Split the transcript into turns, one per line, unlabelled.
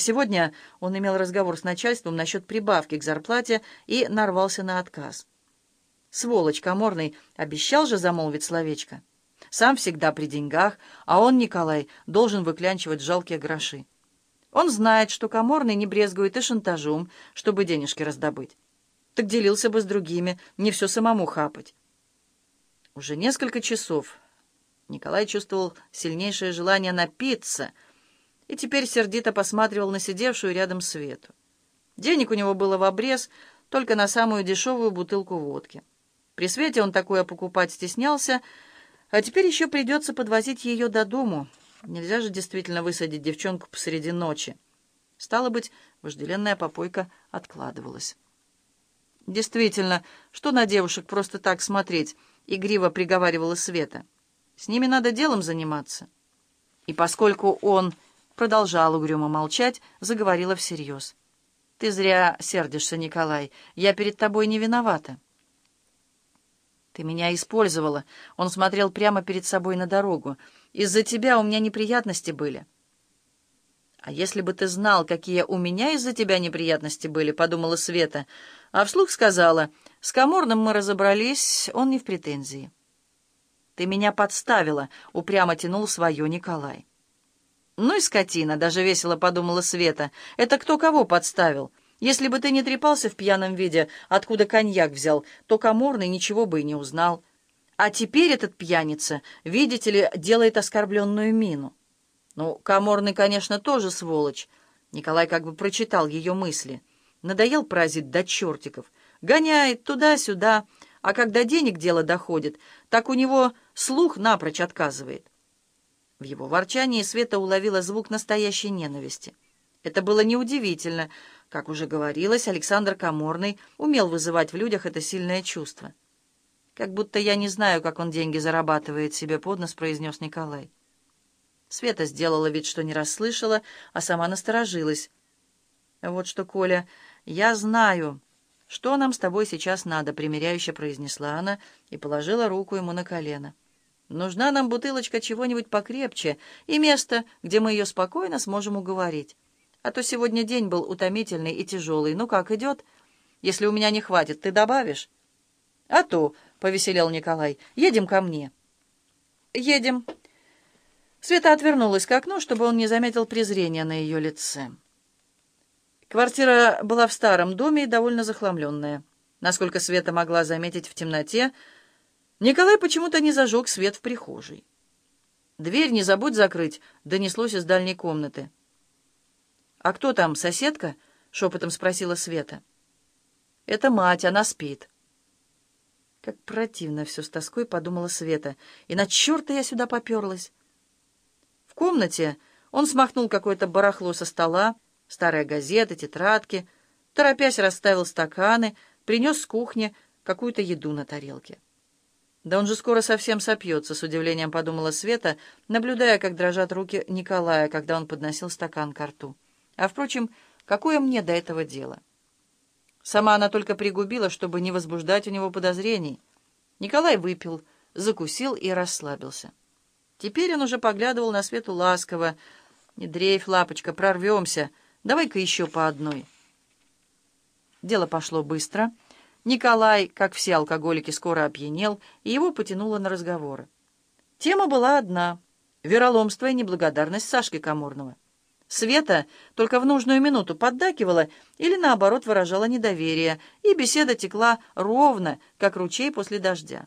Сегодня он имел разговор с начальством насчет прибавки к зарплате и нарвался на отказ. Сволочь коморный, обещал же замолвить словечко. Сам всегда при деньгах, а он, Николай, должен выклянчивать жалкие гроши. Он знает, что коморный не брезгует и шантажом, чтобы денежки раздобыть. Так делился бы с другими, не все самому хапать. Уже несколько часов Николай чувствовал сильнейшее желание напиться — и теперь сердито посматривал на сидевшую рядом Свету. Денег у него было в обрез, только на самую дешевую бутылку водки. При Свете он такое покупать стеснялся, а теперь еще придется подвозить ее до дому. Нельзя же действительно высадить девчонку посреди ночи. Стало быть, вожделенная попойка откладывалась. Действительно, что на девушек просто так смотреть, игриво приговаривала Света. С ними надо делом заниматься. И поскольку он продолжал угрюмо молчать, заговорила всерьез. «Ты зря сердишься, Николай. Я перед тобой не виновата». «Ты меня использовала». Он смотрел прямо перед собой на дорогу. «Из-за тебя у меня неприятности были». «А если бы ты знал, какие у меня из-за тебя неприятности были», — подумала Света, а вслух сказала, «с Каморным мы разобрались, он не в претензии». «Ты меня подставила», — упрямо тянул свое Николай. «Ну и скотина», — даже весело подумала Света. «Это кто кого подставил? Если бы ты не трепался в пьяном виде, откуда коньяк взял, то Каморный ничего бы и не узнал. А теперь этот пьяница, видите ли, делает оскорбленную мину». Ну, Каморный, конечно, тоже сволочь. Николай как бы прочитал ее мысли. Надоел паразит до чертиков. Гоняет туда-сюда, а когда денег дело доходит, так у него слух напрочь отказывает. В его ворчании Света уловила звук настоящей ненависти. Это было неудивительно. Как уже говорилось, Александр Каморный умел вызывать в людях это сильное чувство. «Как будто я не знаю, как он деньги зарабатывает себе под нос», — произнес Николай. Света сделала вид, что не расслышала, а сама насторожилась. «Вот что, Коля, я знаю, что нам с тобой сейчас надо», — примиряюще произнесла она и положила руку ему на колено. Нужна нам бутылочка чего-нибудь покрепче и место, где мы ее спокойно сможем уговорить. А то сегодня день был утомительный и тяжелый. Ну как, идет? Если у меня не хватит, ты добавишь? А то, — повеселел Николай, — едем ко мне. Едем. Света отвернулась к окну, чтобы он не заметил презрения на ее лице. Квартира была в старом доме и довольно захламленная. Насколько Света могла заметить в темноте, — Николай почему-то не зажег свет в прихожей. «Дверь не забудь закрыть», — донеслось из дальней комнаты. «А кто там, соседка?» — шепотом спросила Света. «Это мать, она спит». Как противно все с тоской подумала Света. И на черта я сюда поперлась. В комнате он смахнул какое-то барахло со стола, старые газеты, тетрадки, торопясь расставил стаканы, принес с кухни какую-то еду на тарелке. «Да он же скоро совсем сопьется», — с удивлением подумала Света, наблюдая, как дрожат руки Николая, когда он подносил стакан к рту. «А, впрочем, какое мне до этого дело?» Сама она только пригубила, чтобы не возбуждать у него подозрений. Николай выпил, закусил и расслабился. Теперь он уже поглядывал на Свету ласково. «Не дрейф, лапочка, прорвемся. Давай-ка еще по одной». Дело пошло быстро — Николай, как все алкоголики, скоро опьянел, и его потянуло на разговоры. Тема была одна — вероломство и неблагодарность Сашки Каморного. Света только в нужную минуту поддакивала или, наоборот, выражала недоверие, и беседа текла ровно, как ручей после дождя.